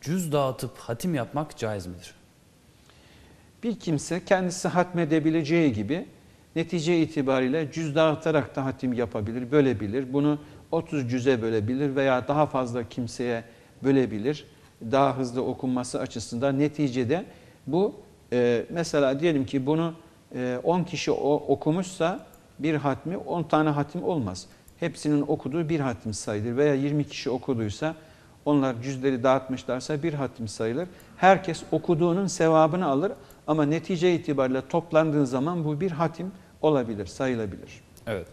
cüz dağıtıp hatim yapmak caiz midir? Bir kimse kendisi hatmedebileceği gibi netice itibariyle cüz dağıtarak da hatim yapabilir, bölebilir. Bunu 30 cüze bölebilir veya daha fazla kimseye bölebilir. Daha hızlı okunması açısından neticede bu e, mesela diyelim ki bunu e, 10 kişi o, okumuşsa bir hatmi 10 tane hatim olmaz. Hepsinin okuduğu bir hatim sayılır veya 20 kişi okuduysa onlar cüzleri dağıtmışlarsa bir hatim sayılır. Herkes okuduğunun sevabını alır ama netice itibariyle toplandığı zaman bu bir hatim olabilir, sayılabilir. Evet.